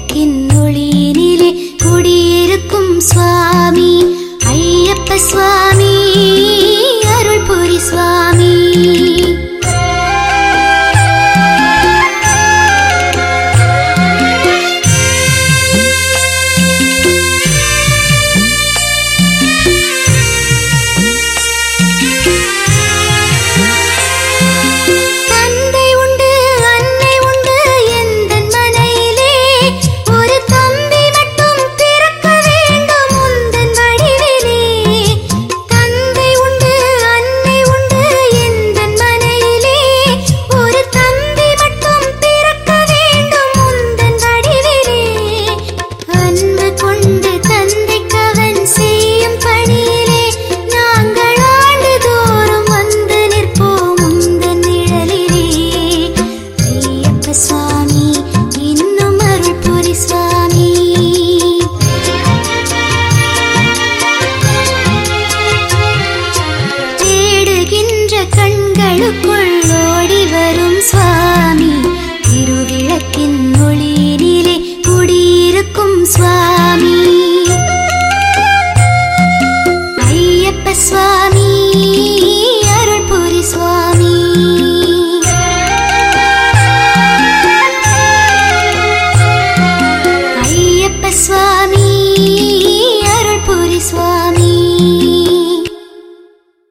விளக்கின் ஒளியினிலே குடியிருக்கும் சுவாமி ஐயப்ப சுவாமி அருள் புரி சுவாமி. पूरी स्वा